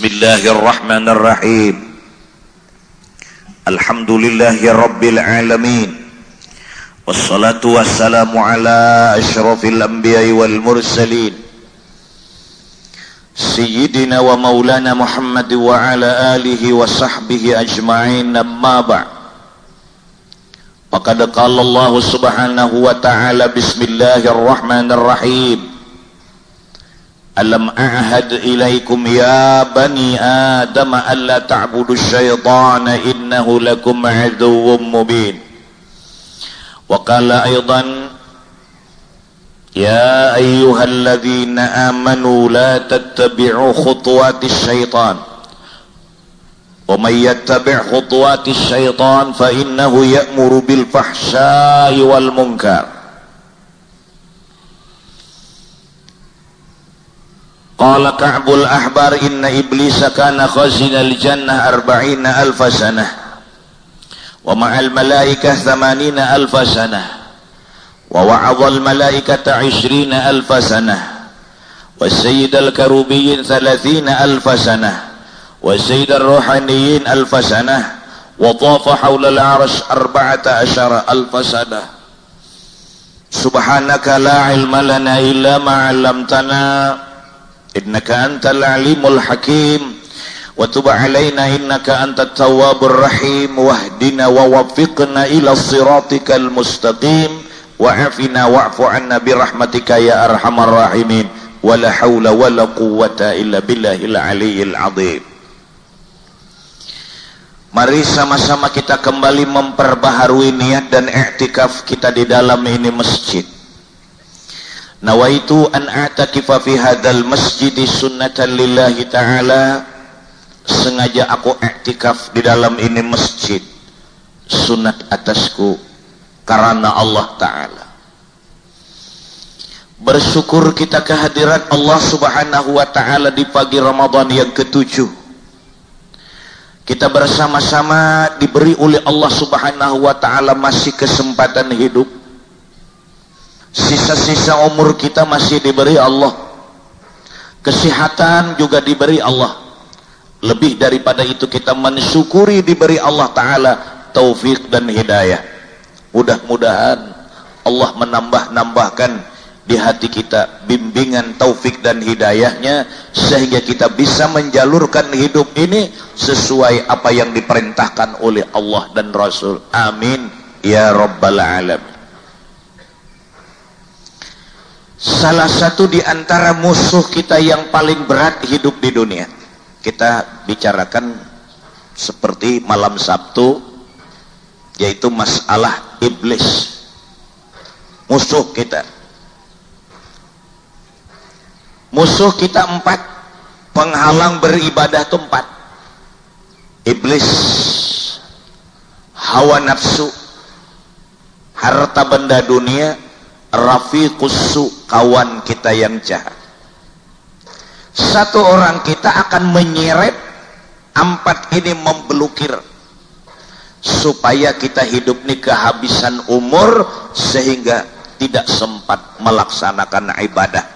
بسم الله الرحمن الرحيم. الحمد لله رب العالمين. والصلاة والسلام على أشرف الأنبياء والمرسلين. سيدنا ومولانا محمد وعلى آله وصحبه أجمعين أما بعد. وقد قال الله سبحانه وتعالى بسم الله الرحمن الرحيم. ألم أعهد إليكم يا بني آدم ألا تعبدوا الشيطان إنه لكم عدو مبين. وقال أيضا يا أيها الذين آمنوا لا تتبعوا خطوات الشيطان. ومن يتبع خطوات الشيطان فإنه يأمر بالفحشاء والمنكر. قال كعب الأحبار إن إبليس كان خزن الجنة أربعين ألف سنة ومع الملائكة ثمانين ألف سنة ووعظ الملائكة عشرين ألف سنة والسيد الكروبيين ثلاثين ألف سنة والسيد الروحانيين ألف سنة وطاف حول العرش أربعة عشر ألف سنة سبحانك innaka antal alimul hakim. Wa tub alaina innaka antat tawwabur rahim. Wahdina wa waffiqna ila siratikal mustaqim. Wa afina wa'fu anna bi rahmatika ya arhamar rahimin. Wa la hawla wa la quwwata illa billahil aliyyil azim. Mari sama-sama kita kembali memperbaharui niat dan iktikaf kita di dalam ini masjid nawaitu an a'takifa fi hadzal masjid sunnatan lillahi ta'ala. Sengaja aku i'tikaf di dalam ini masjid. Sunat atasku karena Allah taala. Bersyukur kita kehadiran Allah subhanahu wa ta'ala di pagi Ramadan yang ketujuh. Kita bersama-sama diberi oleh Allah subhanahu wa ta'ala masih kesempatan hidup Sisa-sisa umur kita masih diberi Allah. Kesehatan juga diberi Allah. Lebih daripada itu kita mensyukuri diberi Allah Ta'ala taufik dan hidayah. Mudah-mudahan Allah menambah-nambahkan di hati kita bimbingan taufik dan hidayahnya sehingga kita bisa menjalurkan hidup ini sesuai apa yang diperintahkan oleh Allah dan Rasul. Amin. Ya Rabbal Alamin. Salah satu di antara musuh kita yang paling berat hidup di dunia. Kita bicarakan seperti malam Sabtu yaitu masalah iblis. Musuh kita. Musuh kita empat, penghalang beribadah itu empat. Iblis, hawa nafsu, harta benda dunia, rafiqus kawan kita yang jahat. Satu orang kita akan menyeret empat ini membelukir supaya kita hidup ini kehabisan umur sehingga tidak sempat melaksanakan ibadah.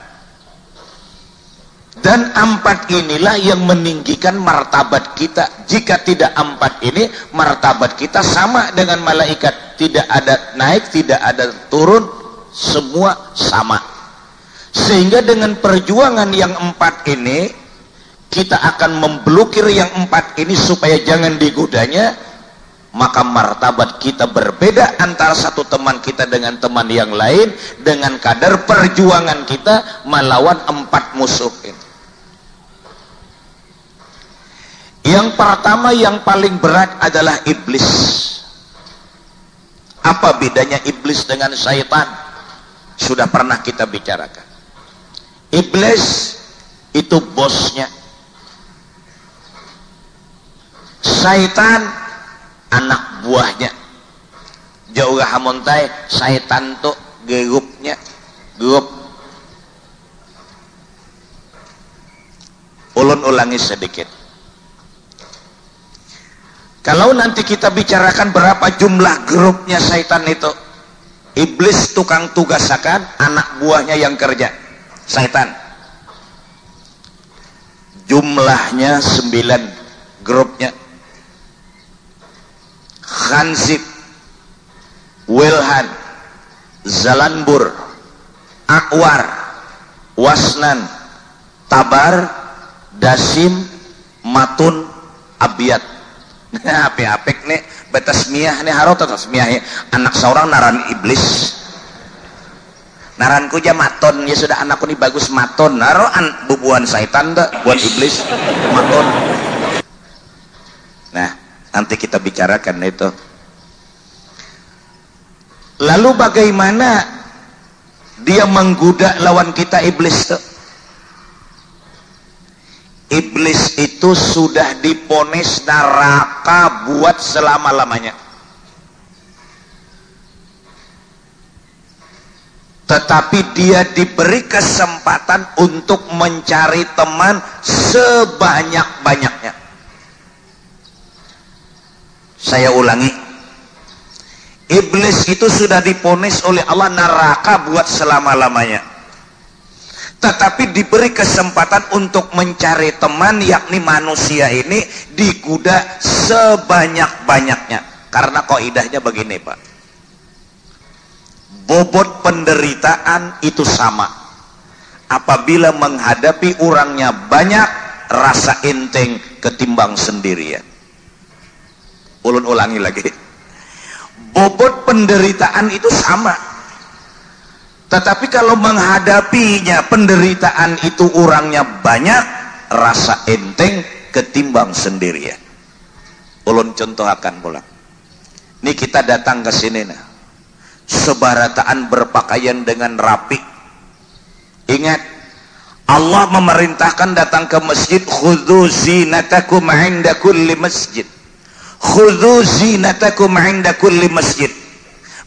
Dan empat inilah yang meninggikan martabat kita. Jika tidak empat ini martabat kita sama dengan malaikat. Tidak ada naik tidak ada turun semua sama sehingga dengan perjuangan yang empat ini kita akan memblokir yang empat ini supaya jangan digodanya maka martabat kita berbeda antara satu teman kita dengan teman yang lain dengan kadar perjuangan kita melawan empat musuh ini. Yang pertama yang paling berat adalah iblis. Apa bedanya iblis dengan syaitan? Sudah pernah kita bicarakan iblis itu bosnya. Syaitan anak buahnya. Jauh hamontai syaitan tuh gerupnya. Grup ulun ulangi sedikit. Kalau nanti kita bicarakan berapa jumlah grupnya syaitan itu Iblis tukang tugasakan anak buahnya yang kerja. Setan. jumlahnya sembilan grupnya. Khansib Wilhan Zalanbur Akwar Wasnan Tabar Dasim Matun Abiyat nah apik-apik nih batas miah nih atas miah anak seorang naran iblis naranku aja maton ya sudah anakku nih bagus maton. Naroan bubuan syaitan dah buat iblis maton. Nah nanti kita bicarakan itu. Lalu bagaimana dia menggoda lawan kita iblis tuh? Iblis itu sudah diponis neraka buat selama-lamanya tetapi dia diberi kesempatan untuk mencari teman sebanyak-banyaknya. Saya ulangi. Iblis itu sudah diponis oleh Allah neraka buat selama-lamanya. Tetapi diberi kesempatan untuk mencari teman yakni manusia ini diguda sebanyak-banyaknya. Karena koidahnya begini Pak bobot penderitaan itu sama. Apabila menghadapi orangnya banyak rasa enteng ketimbang sendirian. Ulun ulangi lagi. Bobot penderitaan itu sama. Tetapi kalau menghadapinya penderitaan itu orangnya banyak rasa enteng ketimbang sendirian. Ulun contohkan pula. Ini kita datang ke sini nah sebarataan berpakaian dengan rapi. Ingat Allah memerintahkan datang ke masjid khudhu zinatakum inda kulli masjid. Khudhu zinatakum inda kulli masjid.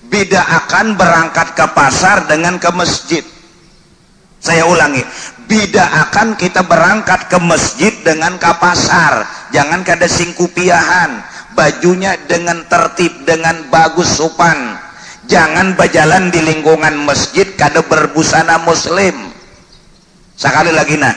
Beda akan berangkat ke pasar dengan ke masjid. Saya ulangi beda akan kita berangkat ke masjid dengan ke pasar. Jangan kada singkupiahan. Bajunya dengan tertib dengan bagus sopan jangan berjalan di lingkungan masjid kada berbusana muslim. Sekali lagi nah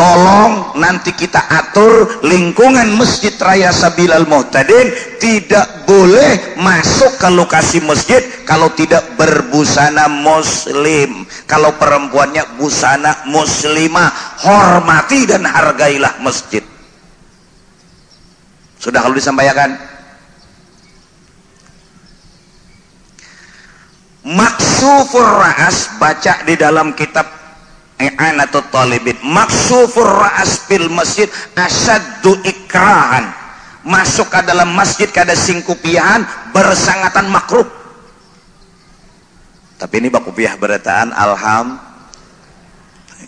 tolong nanti kita atur lingkungan Masjid Raya Sabilal Muhtadin tidak boleh masuk ke lokasi masjid kalau tidak berbusana muslim. Kalau perempuannya busana muslimah hormati dan hargailah masjid. Sudah kalau disampaikan maksufur ra'as baca di dalam kitab i'anatul talibin. Maksufur ra'as fil masjid asaddu ikrahan. Masuk ke dalam masjid kada singkupiahan bersangatan makruh. Tapi ini bakupiah berataan alham.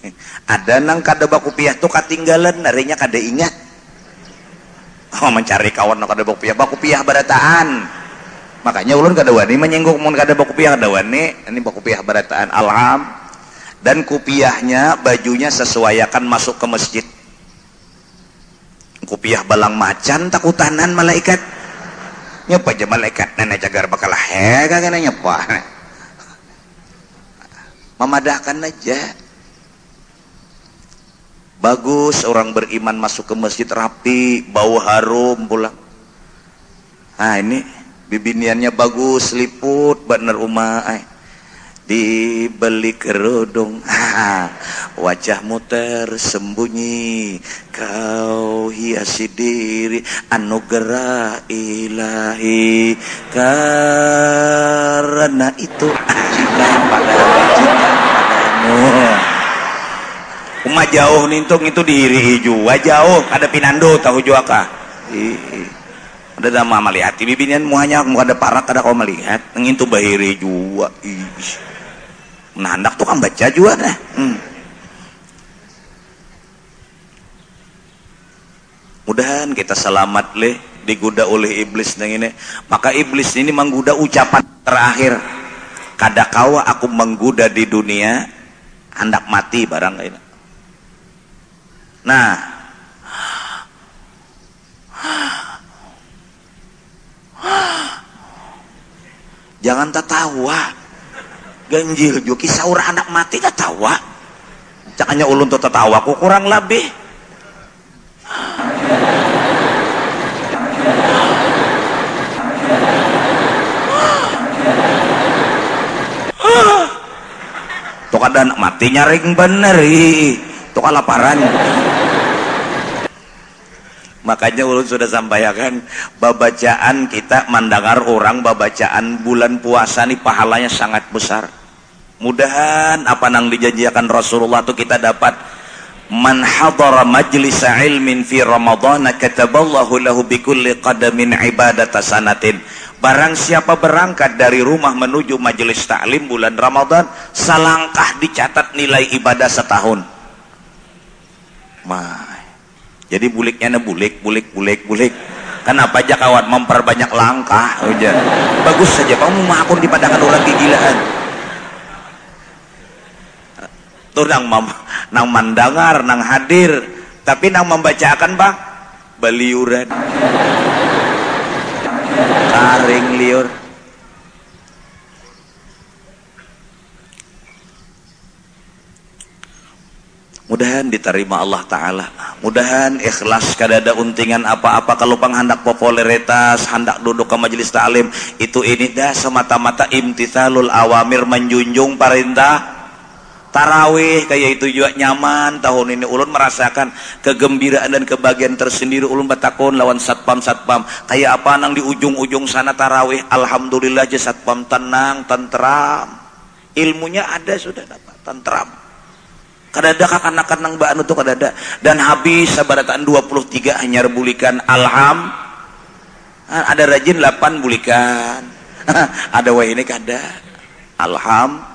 Ada nang kada bakupiah tuh ketinggalan narinya kada ingat. Oh mencari kawan nang kada bakupiah bakupiah berataan makanya ulun kada wani menyinggung mun kada bakupiah kada wani. Ini bakupiah berataan alham dan kupiahnya bajunya sesuaikan masuk ke masjid. Kupiah balang macan takutanan malaikat. Nyapa aja malaikat? Nenek cagar bakal hega kan nyapa. Memadahkan aja. Bagus orang beriman masuk ke masjid rapi bau harum pulang nah ini bibiniannya bagus liput bener rumah eh. Dibeli kerudung wajahmu tersembunyi kau hiasi diri anugerah ilahi. Karena itu cinta pada padamu. Uma jauh nintung itu diri juga jauh ada pinando tahu juga kah ada nama melihat bibinian muanya ada parak ada kau melihat. Ngintu bahiri juga Ih nah hendak tuh kan baca juga dah. Hmm. mudahan kita selamat leh digoda oleh iblis nang ini. Maka iblis ini menggoda ucapan terakhir. Kada kawa aku menggoda di dunia hendak mati barang ini. Nah jangan tertawa. Ganjil juki sahur anak mati tertawa. Cakanya ulun tuh tertawa ku kurang lebih. Tuh kadang mati nyaring bener tuh kalaparan makanya ulun sudah sampaikan babacaan kita mendengar orang babacaan bulan puasa ini pahalanya sangat besar. Mudahan apa nang dijanjikan Rasulullah itu kita dapat. Man hadara majlis ilmin fi ramadhan kataballahu lahu bikulli qadamin ibadata sanatin. Barang siapa berangkat dari rumah menuju majelis taklim bulan Ramadan selangkah dicatat nilai ibadah setahun. Mah jadi buliknya bulik bulik bulik bulik. Kenapa aja kawan memperbanyak langkah. Aja bagus saja. Kamu mah akun dipadangkan orang kegilaan. Tuh nang mam, nang mandangar nang hadir. Tapi nang membacakan bang beliuran. Karing liur mudahan diterima Allah Ta'ala. Mudahan ikhlas kada ada untingan apa-apa. Kalau penghandak popularitas hendak duduk ke majelis ta'lim itu ini dah semata-mata imtithalul awamir menjunjung perintah tarawih. Kayak itu juga nyaman. Tahun ini ulun merasakan kegembiraan dan kebahagiaan tersendiri. Ulun batakon lawan satpam satpam kayak apa nang di ujung-ujung sana tarawih? Alhamdulillah aja satpam tenang tentram. Ilmunya ada sudah dapat tentram kadada kakanakan nang baan itu kadada dan habis sabarataan 23 hanya bulikan alham ada rajin 8 bulikan ada wah ini kada alham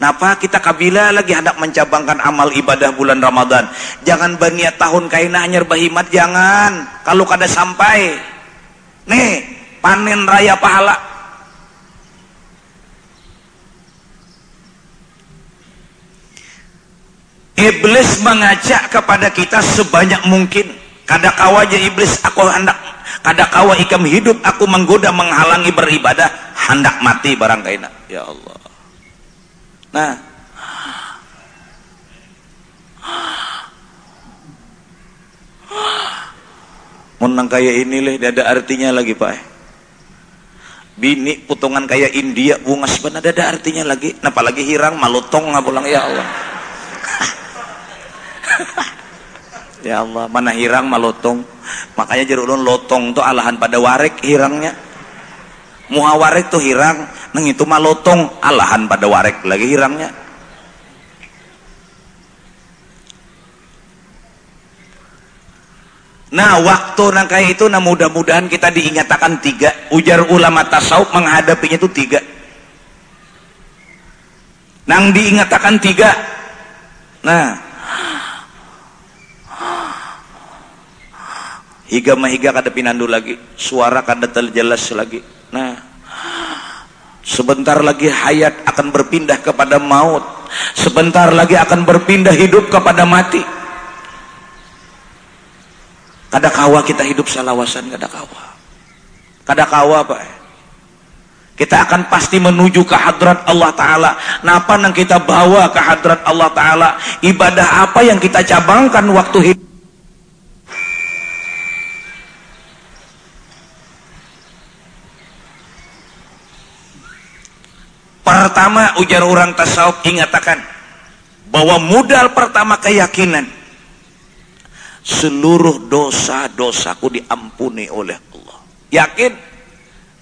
Napa kita kabila lagi hendak mencabangkan amal ibadah bulan Ramadan. Jangan berniat tahun kaina hanyar bahimat jangan. Kalau kada sampai. Nih, panen raya pahala Iblis mengajak kepada kita sebanyak mungkin. Kadakawa aja iblis aku hendak. Kadakawa ikam hidup aku menggoda menghalangi beribadah. Hendak mati barang kaina. Ya Allah. Nah, menang kayak ini leh ada artinya lagi pak bini putungan kayak India bunga sebenarnya ada artinya lagi. Apalagi hirang malutong ngabulang ya Allah ya Allah mana hirang malotong makanya jadi ulun lotong tuh alahan pada warek hirangnya. Muha warek tuh hirang neng itu malotong alahan pada warek lagi hirangnya. Nah waktu nang kayak itu nah mudah-mudahan kita diingatkan tiga. Ujar ulama tasawuf menghadapinya itu tiga. Nang diingatkan tiga. Nah higa mahiga kada pinandu lagi. Suara kada terjelas lagi. Nah sebentar lagi hayat akan berpindah kepada maut. Sebentar lagi akan berpindah hidup kepada mati. Kada kawa kita hidup salawasan kada kawa. Kada kawa pak. Kita akan pasti menuju ke hadrat Allah Ta'ala. Napa yang kita bawa ke hadrat Allah Ta'ala? Ibadah apa yang kita cabangkan waktu hidup Pertama ujar orang tasawuf ingatakan bahwa modal pertama keyakinan seluruh dosa-dosaku diampuni oleh Allah. Yakin?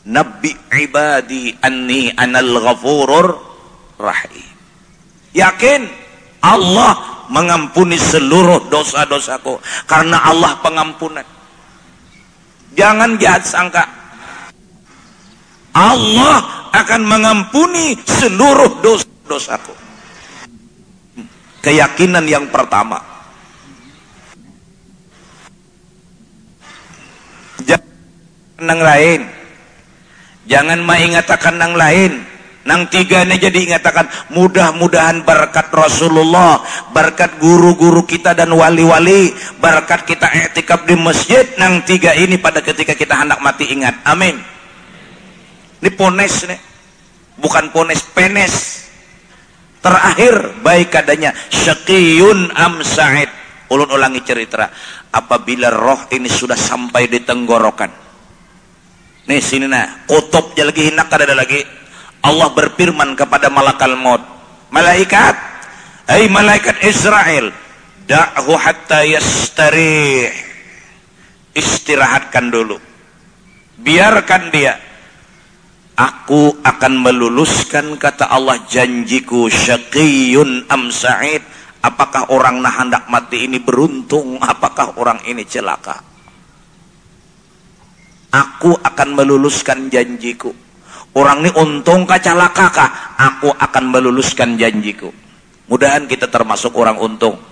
Nabi ibadi anni anal ghafurur rahim. Yakin? Allah mengampuni seluruh dosa-dosaku karena Allah pengampunan. Jangan jahat sangka. Allah akan mengampuni seluruh dosa-dosaku. Keyakinan yang pertama. Jangan nang lain. Jangan mengatakan nang lain. Nang tiga ini jadi ingatakan mudah-mudahan berkat Rasulullah, berkat guru-guru kita dan wali-wali, berkat kita etikap di masjid, nang tiga ini pada ketika kita hendak mati ingat. Amin. Ini pones nih. Bukan pones, penes. Terakhir baik adanya syaqiyun am sa'id. Ulun ulangi cerita. Apabila roh ini sudah sampai di tenggorokan. Nih sini nah, kutubnya lagi hinak ada lagi. Allah berfirman kepada malakal maut. Malaikat, Hai malaikat Israel, da'hu hatta yastarih. Istirahatkan dulu. Biarkan dia. Aku akan meluluskan kata Allah janjiku syaqiyun am sa'id. Apakah orang nah hendak mati ini beruntung? Apakah orang ini celaka? Aku akan meluluskan janjiku. Orang ini untung kah celaka kah? Aku akan meluluskan janjiku. Mudahan kita termasuk orang untung.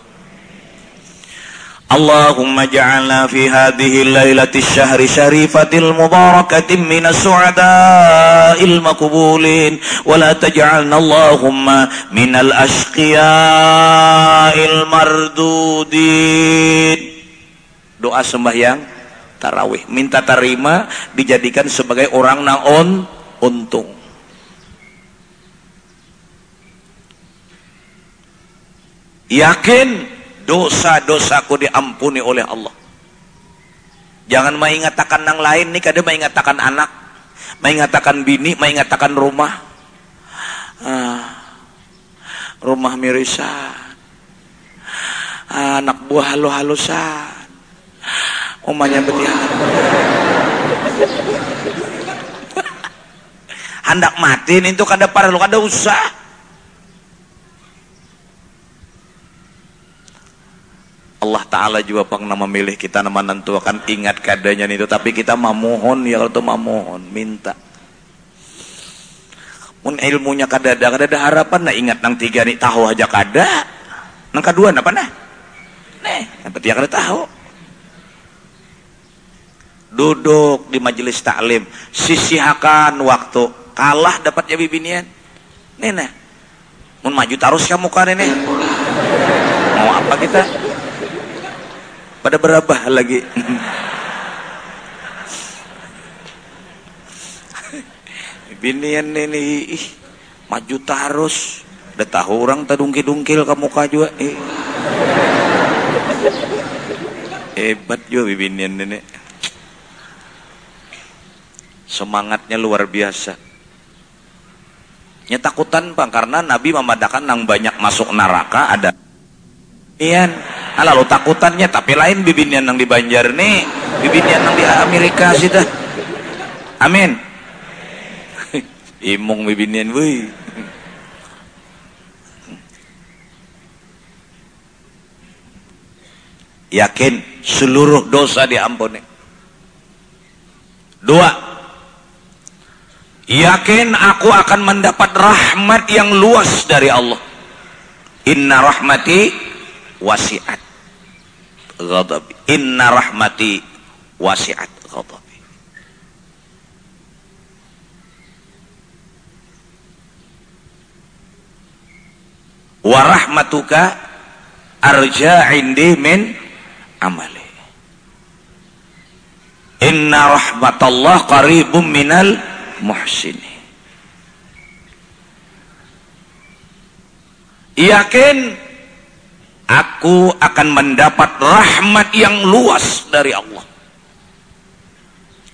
Ja'alna fi hadhihi lailati syahri syarifatil mubarakatin minas su'ada'il makbulin wa la taj'alna Allahumma minal ashqiya'il mardudin. Doa sembahyang tarawih. Minta terima dijadikan sebagai orang naon? Untung. Yakin dosa-dosaku diampuni oleh Allah. Jangan mengatakan yang lain nih kadang mengatakan anak mengatakan bini mengatakan rumah. Ah, rumah mirisa ah, anak buah halu-halusan. Umanya betihan. Hendak mati itu kada para lu kada usah Allah Ta'ala juga pernah memilih kita nama nentuakan ingat kadanya itu tapi kita memohon ya kalau itu memohon minta. Mun ilmunya kada ada kada ada harapan nah ingat nang tiga nih tahu aja kada. Nang kedua apa nah? Nih apa dia kada tahu. Duduk di majelis taklim sisihkan waktu. Kalah dapat jadi binian nih nah mun maju terus kamu kan ini mau apa kita pada berapa lagi? Binian ini ih, maju terus. Udah tahu orang tadungkil-dungkil ke muka juga eh. hebat juga binian nenek semangatnya luar biasa. Nyetakutan bang karena Nabi memadakan nang banyak masuk neraka ada. Ian ah, lalu takutannya tapi lain bibinian yang di Banjar nih bibinian yang di Amerika sih dah. Amin. Imung bibinian woi yakin seluruh dosa diampuni dua. Yakin aku akan mendapat rahmat yang luas dari Allah. Inna rahmati wasi'at ghadabi inna rahmati wasi'at ghadabi wa rahmatuka arja indi min amali. Inna rahmatallah qaribum minal muhsini. Yakin aku akan mendapat rahmat yang luas dari Allah.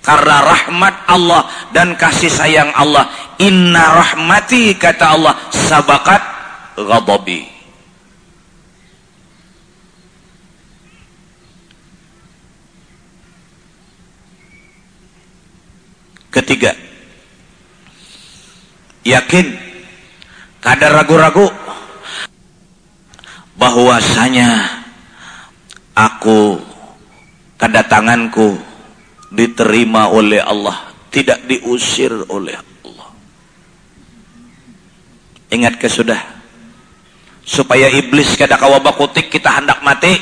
Karena rahmat Allah dan kasih sayang Allah. Inna rahmati kata Allah sabakat ghadabi. Ketiga yakin. Kadar ragu-ragu bahwasanya aku kedatanganku diterima oleh Allah tidak diusir oleh Allah. Ingat ke sudah? Supaya iblis kada kawabakutik kita hendak mati.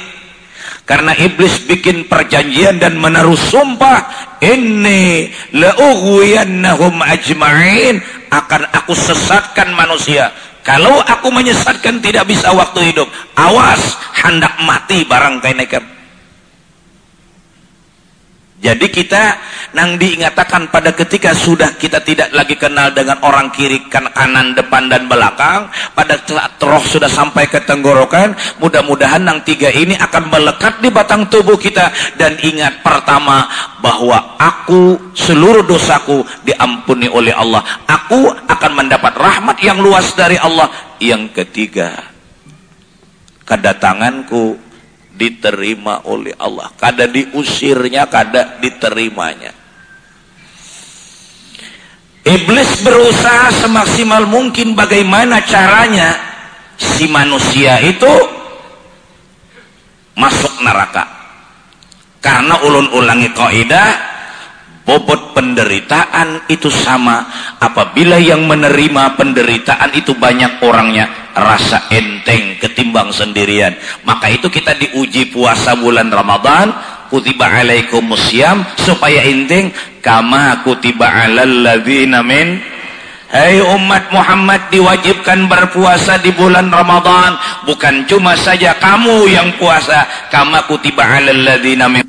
Karena iblis bikin perjanjian dan menaruh sumpah ini la'ughwiyannahum ajma'in. Akan aku sesatkan manusia kalau aku menyesatkan tidak bisa waktu hidup, awas hendak mati barang nekat. Jadi kita nang diingatakan pada ketika sudah kita tidak lagi kenal dengan orang kiri kan, kanan depan dan belakang pada roh sudah sampai ke tenggorokan mudah-mudahan nang tiga ini akan melekat di batang tubuh kita. Dan ingat pertama bahwa aku seluruh dosaku diampuni oleh Allah. Aku akan mendapat rahmat yang luas dari Allah. Yang ketiga kedatanganku diterima oleh Allah. Kada diusirnya kada diterimanya. Iblis berusaha semaksimal mungkin bagaimana caranya si manusia itu masuk neraka. Karena ulun ulangi kaidah bobot penderitaan itu sama. Apabila yang menerima penderitaan itu banyak orangnya rasa enteng ketimbang sendirian. Maka itu kita diuji puasa bulan Ramadan kutiba alaikum musyam supaya enteng kama kutiba alal ladzina min. Hai hey umat Muhammad diwajibkan berpuasa di bulan Ramadan. Bukan cuma saja kamu yang puasa kama kutiba alal ladzina min.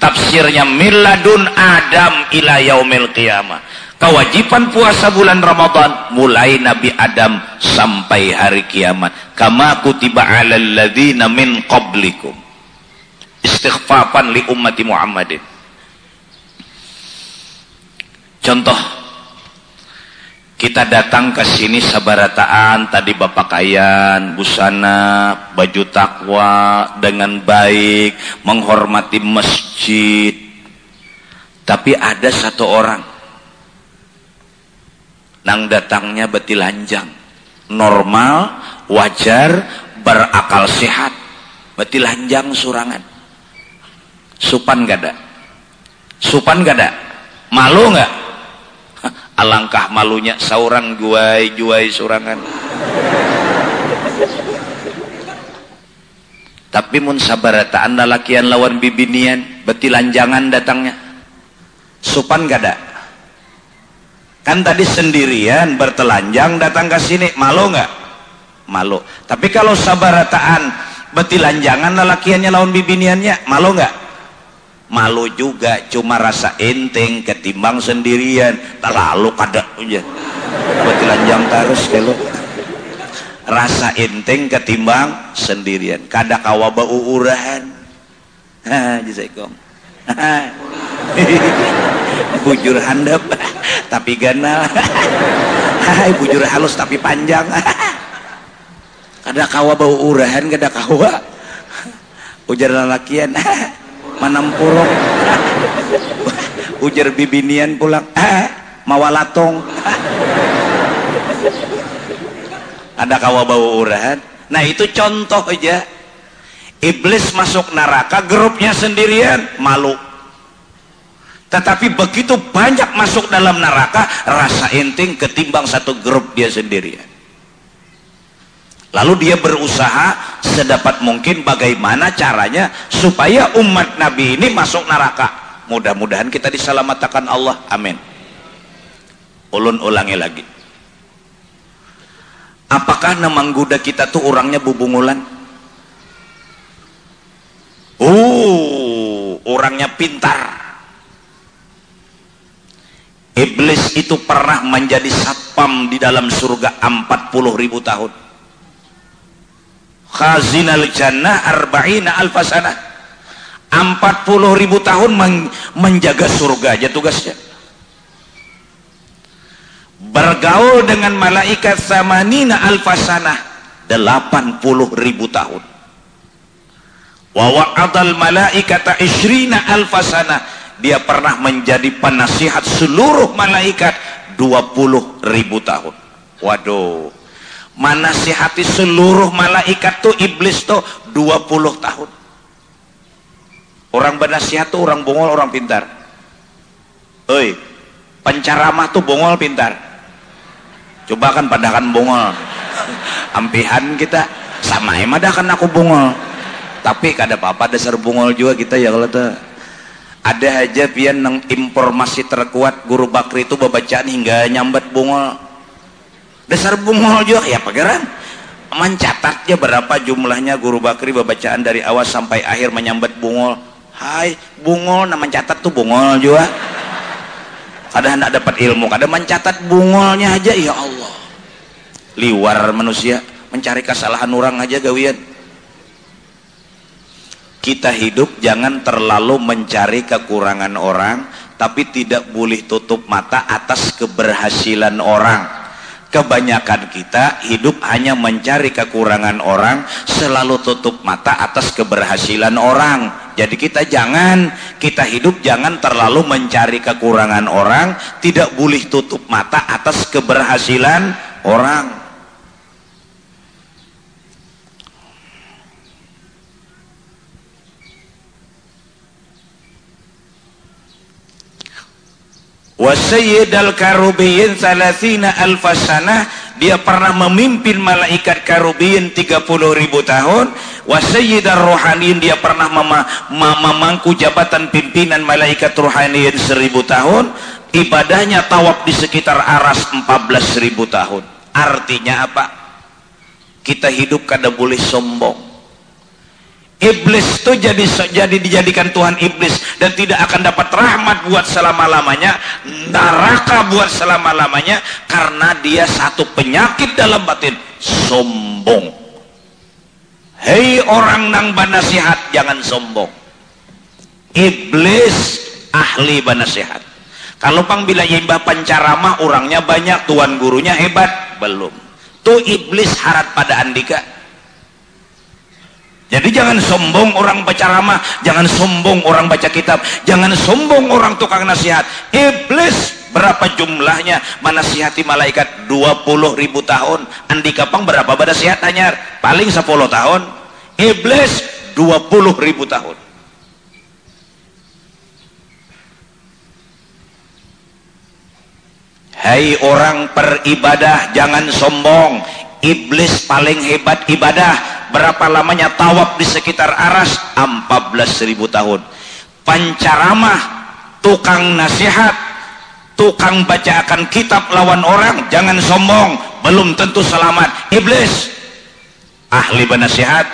Tafsirnya miladun Adam ila yaumil qiyamah kewajiban puasa bulan Ramadan mulai Nabi Adam sampai hari kiamat. Kama kutiba alal ladzina min qablikum. Istighfafan li ummati Muhammadin. Contoh kita datang ke sini sabarataan tadi bapakaian busana baju takwa dengan baik menghormati masjid. Tapi ada satu orang nang datangnya betilanjang normal wajar berakal sehat betilanjang surangan Supan gak ada? Supan gak ada? Malu gak? Alangkah malunya seorang juai-juai surangan. Tapi mun sabarata anda lakian lawan bibinian, betilanjangan datangnya. Supan ada? Kan tadi sendirian bertelanjang datang ke sini, malu nggak? Malu. Tapi kalau sabarataan betilanjangan lelakiannya lawan bibiniannya, malu nggak? malu juga cuma rasa enteng ketimbang sendirian. Terlalu kada aja. Betilanjang terus kalau rasa enteng ketimbang sendirian. Kada kawa bau urahan ha jisaikom bujur handap tapi ganal. Hai bujur halus tapi panjang. Kada kawa bau urahan kada kawa. Ujar lalakian manam pulok ujar bibinian pulang mawalatong ada kawa bau urahan. Nah itu contoh aja iblis masuk neraka grupnya sendirian malu tetapi begitu banyak masuk dalam neraka rasa inting ketimbang satu grup dia sendirian Lalu dia berusaha sedapat mungkin bagaimana caranya supaya umat Nabi ini masuk neraka. Mudah-mudahan kita diselamatkan Allah. Amin. Ulun ulangi lagi. Apakah nama guda kita tuh orangnya bubungulan? Uh, orangnya pintar. Iblis itu pernah menjadi satpam di dalam surga 40 ribu tahun. Khazinal jannah arba'ina alfasana 40 ribu tahun menjaga surga aja tugasnya. Bergaul dengan malaikat samanina alfasana 80 ribu tahun wa wa'adal malaikata isrina alfasana dia pernah menjadi penasihat seluruh malaikat 20 ribu tahun. Waduh. Menasihati seluruh malaikat tuh iblis tuh 20 tahun. Orang bernasihat tuh orang bongol orang pintar. Oi penceramah tuh bongol pintar. Coba kan padakan bongol. Ampihan kita. Sama emang dah kan aku bongol tapi kada apa-apa dasar bongol juga kita ya kalau tuh ada aja pian nang informasi terkuat guru bakri itu babacaan hingga nyambat bongol dasar bungol juga ya pageran mencatatnya berapa jumlahnya guru bakri bacaan dari awal sampai akhir menyambat bungol. Hai bungol nah mencatat tuh bungol juga. Kadang hendak dapat ilmu kadang mencatat bungolnya aja ya Allah. Liwar manusia mencari kesalahan orang aja gawian kita hidup jangan terlalu mencari kekurangan orang tapi tidak boleh tutup mata atas keberhasilan orang. Kebanyakan kita hidup hanya mencari kekurangan orang selalu tutup mata atas keberhasilan orang. Jadi kita jangan kita hidup jangan terlalu mencari kekurangan orang tidak boleh tutup mata atas keberhasilan orang wa sayyidal karubiyin salasina alfasanah dia pernah memimpin malaikat karubiyin 30 ribu tahun. Wa sayyidar rohaniin dia pernah mem memangku jabatan pimpinan malaikat rohaniin seribu tahun. Ibadahnya tawaf di sekitar aras 14 ribu tahun. Artinya apa? Kita hidup kada boleh sombong Iblis itu jadi jadi dijadikan Tuhan iblis dan tidak akan dapat rahmat buat selama-lamanya, neraka buat selama-lamanya karena dia satu penyakit dalam batin, sombong. Hei orang nang banasihat jangan sombong. Iblis ahli banasihat. Kalau pang bila imbah pancaramah orangnya banyak, tuan gurunya hebat, belum. Tuh iblis harat pada andika jadi jangan sombong orang baca ramah, jangan sombong orang baca kitab, jangan sombong orang tukang nasihat. Iblis berapa jumlahnya menasihati malaikat 20 ribu tahun. Andi Kapang berapa nasihat hanya paling 10 tahun. Iblis 20 ribu tahun. Hai orang peribadah jangan sombong iblis paling hebat ibadah berapa lamanya tawaf di sekitar aras? 14.000 tahun. Pancaramah tukang nasihat tukang bacakan kitab lawan orang jangan sombong belum tentu selamat. Iblis ahli benasihat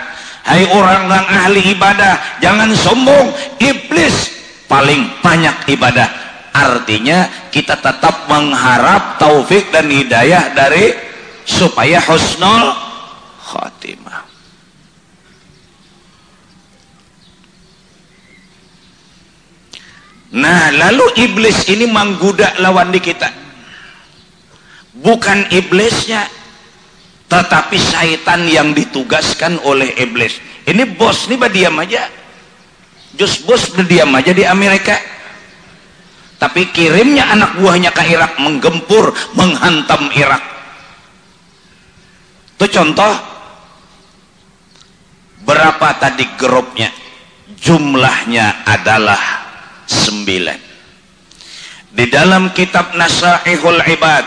hai orang yang ahli ibadah jangan sombong iblis paling banyak ibadah. Artinya kita tetap mengharap taufik dan hidayah dari supaya husnul khatimah Nah, lalu iblis ini menggoda lawan di kita. Bukan iblisnya, tetapi syaitan yang ditugaskan oleh iblis. Ini bos nih diam aja. Jus bos berdiam aja di Amerika. Tapi kirimnya anak buahnya ke Irak menggempur, menghantam Irak. Itu contoh berapa tadi grupnya? Jumlahnya adalah sembilan. Di dalam kitab Nasaihul Ibad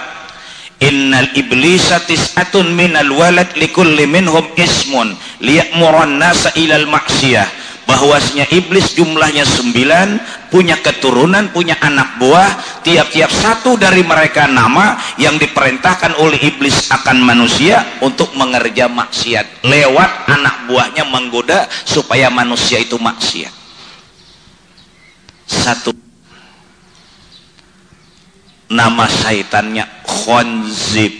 innal iblisa tis'atun minal walad likulli minhum ismun liya'muran nasa ilal maksiyah bahwasanya iblis jumlahnya sembilan punya keturunan punya anak buah tiap-tiap satu dari mereka nama yang diperintahkan oleh iblis akan manusia untuk mengerja maksiat. Lewat anak buahnya menggoda supaya manusia itu maksiat satu. Nama syaitannya khonzib.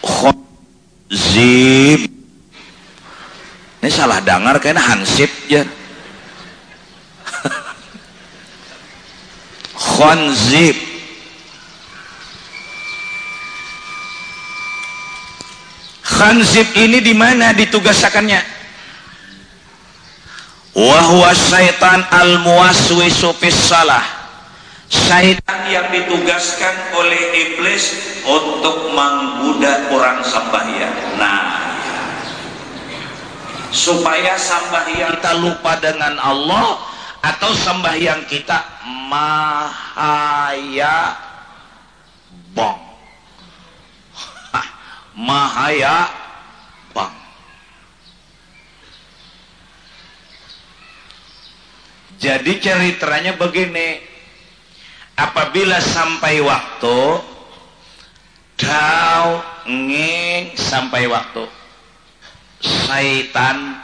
Khonzib. Ini salah dengar kayaknya hansip ya. Khonzib. Khanzib ini di mana ditugasakannya wahwa syaitan al muwaswisu fis salah syaitan yang ditugaskan oleh iblis untuk menggoda orang sembahyang. Nah supaya sembahyang kita lupa dengan Allah atau sembahyang kita mahaya bong. Mahaya Jadi ceritanya begini. Apabila sampai waktu kau ngeng sampai waktu syaitan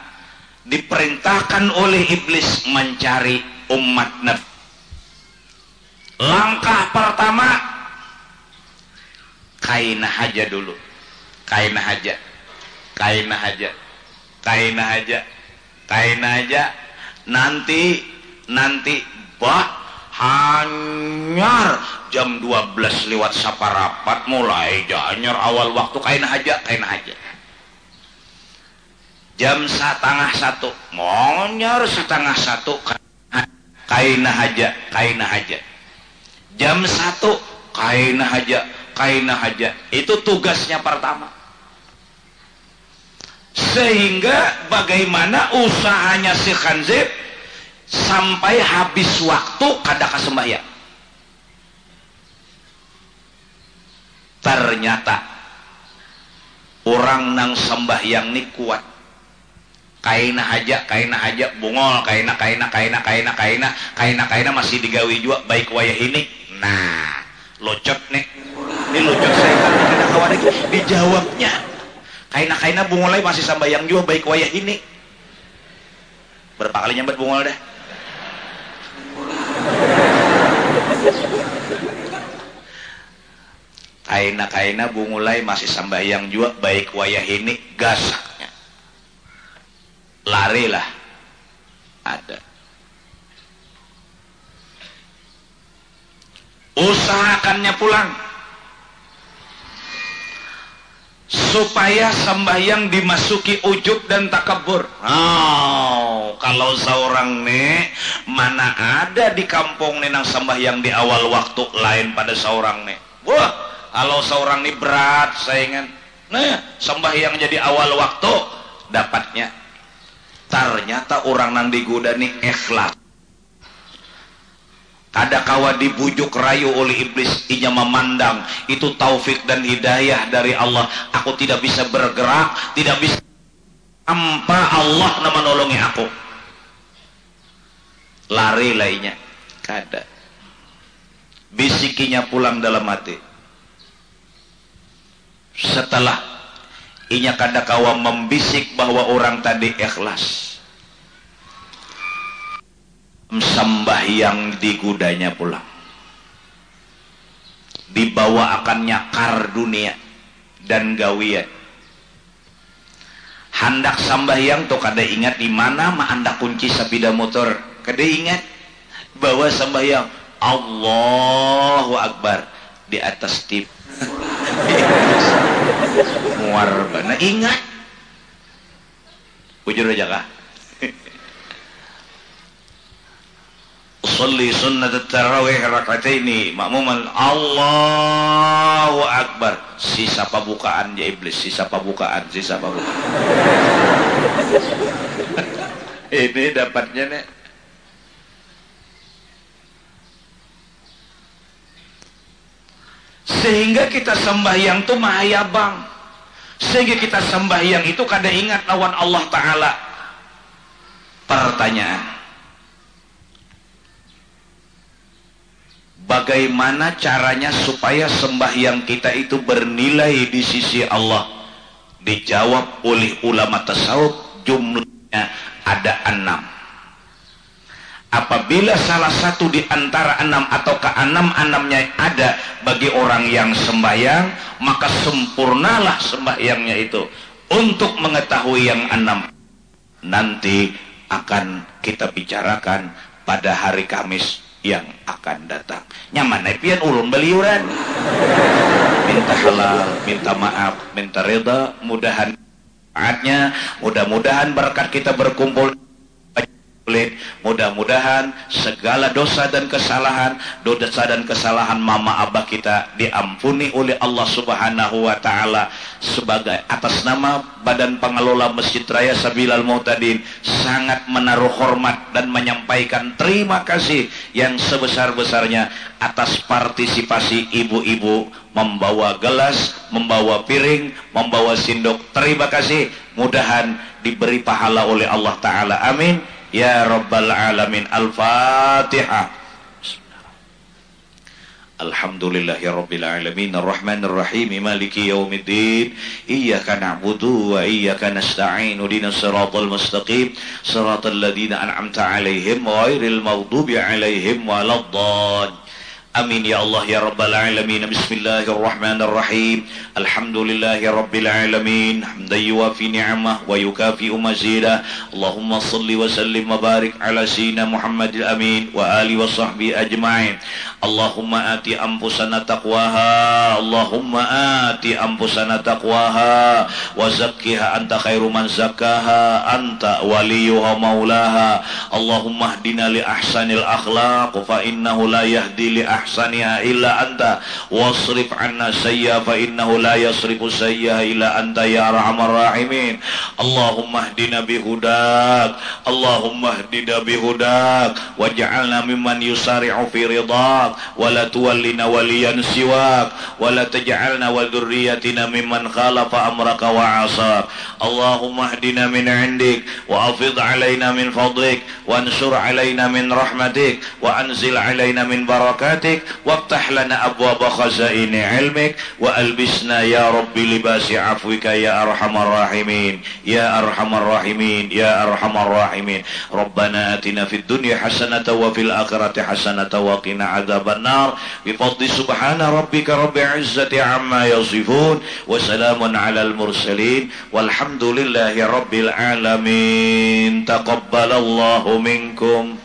diperintahkan oleh iblis mencari umat Nabi. Langkah pertama kaina haja dulu. Kaina haja. Kaina haja. Kaina haja. Kaina haja. Nanti nanti bah hanyar. Jam 12 lewat saparapat mulai janyar awal waktu. Kain aja kain aja. Jam setengah satu. Monyar setengah satu. Kain aja kain aja. Jam satu. Kain aja kain aja. Itu tugasnya pertama. Sehingga bagaimana usahanya si Khanzib sampai habis waktu kada kasembahyang. Ternyata orang nang sembahyang ni kuat. Kaina aja kaina aja bungol kaina kaina kaina kaina kaina kaina kaina masih digawi juga baik wayah ini. Nah locot nih. Ini locot saya. Kan kawan dijawabnya. Kaina kaina bungolai masih sembahyang juga baik wayah ini. Berapa kali nyambat bungol deh kaina-kaina bungulai masih sambayang juga baik wayah ini gasaknya larilah ada. Usahakannya pulang supaya sembahyang dimasuki ujub dan takabur. Oh, kalau seorang nih mana ada di kampung nih nang sembahyang di awal waktu lain pada seorang nih. Wah, kalau seorang nih berat saingan. Nah, sembahyang jadi awal waktu dapatnya. Ternyata orang nang digoda nih ikhlas ada kawa dibujuk rayu oleh iblis inya memandang. Itu taufik dan hidayah dari Allah. Aku tidak bisa bergerak tidak bisa tanpa Allah nama nolongi aku. Lari lainnya kada. Bisikinya pulang dalam hati. Setelah inya kada kawa membisik bahwa orang tadi ikhlas sembahyang di kudanya pulang. Dibawa akan nyakar dunia dan gawian. Hendak sembahyang tuh kada ingat di mana mah anda kunci sepeda motor. Kada ingat? Bahwa sembahyang. Allahu Akbar. Di atas tip. Muar bana. Ingat? Ujur aja kah usalli sunnat tarawih rakataini. Makmuman Allahu Akbar. Sisa pembukaan ya iblis sisa pembukaan sisa pembukaan ini dapatnya nih sehingga kita sembahyang tuh mahayabang sehingga kita sembahyang itu kada ingat lawan Allah Ta'ala. Pertanyaan bagaimana caranya supaya sembahyang kita itu bernilai di sisi Allah? Dijawab oleh ulama tasawuf jumlahnya ada enam. Apabila salah satu di antara enam atau ke enam enamnya ada bagi orang yang sembahyang maka sempurnalah sembahyangnya itu. Untuk mengetahui yang enam nanti akan kita bicarakan pada hari Kamis yang akan datang. Nyaman pian ulun beliuran. Minta halal, minta maaf, minta reda, mudahan mudah-mudahan berkat kita berkumpul Mudah-mudahan segala dosa dan kesalahan, dosa dan kesalahan mama abah kita diampuni oleh Allah Subhanahu wa taala sebagai atas nama Badan Pengelola Masjid Raya Sabilal Muhtadin sangat menaruh hormat dan menyampaikan terima kasih yang sebesar-besarnya atas partisipasi ibu-ibu membawa gelas, membawa piring, membawa sendok. Terima kasih. Mudahan diberi pahala oleh Allah taala. Amin. يا رب العالمين. الفاتحة. الحمد لله رب العالمين. الرحمن الرحيم. مالك يوم الدين. إياك نعبد وإياك نستعين. دين الصراط المستقيم. صراط الذين أنعمت عليهم غير المغضوب عليهم ولا الضالين. Amin ya Allah ya Rabbal Alamin Bismillahirrahmanirrahim Alhamdulillahi Rabbil Alamin Hamdan yuafi ni'amah wa yukafi mazida Allahumma salli wa sallim wa barik ala Sina Muhammadil Amin wa ali wa sahbihi ajma'in Allahumma ati anfusana taqwaha Allahumma ati anfusana taqwaha wa zakkiha anta khairu man zakkaha anta waliyuha maulaha Allahumma hdina li ahsanil akhlaq fa innahu la yahdi li ahsanil أحسنها إلا أنت. واصرف عنا سيئة فإنه لا يصرف سيئة إلا أنت يا أرحم الراحمين. اللهم اهدنا بهداك. اللهم اهدنا بهداك. واجعلنا ممن يسارع في رضاك. ولا تولنا وليا سواك. ولا تجعلنا وذريتنا ممن خالف أمرك وعصاك. اللهم اهدنا من عندك. وأفض علينا من فضلك. وانشر علينا من رحمتك. وأنزل علينا من بركاتك. عليك وافتح لنا أبواب خزائن علمك وألبسنا يا ربي لباس عفوك يا أرحم الراحمين يا أرحم الراحمين يا أرحم الراحمين. ربنا آتنا في الدنيا حسنة وفي الآخرة حسنة وقنا عذاب النار. بفضل سبحان ربك رب العزة عما يصفون وسلام على المرسلين والحمد لله رب العالمين. تقبل الله منكم.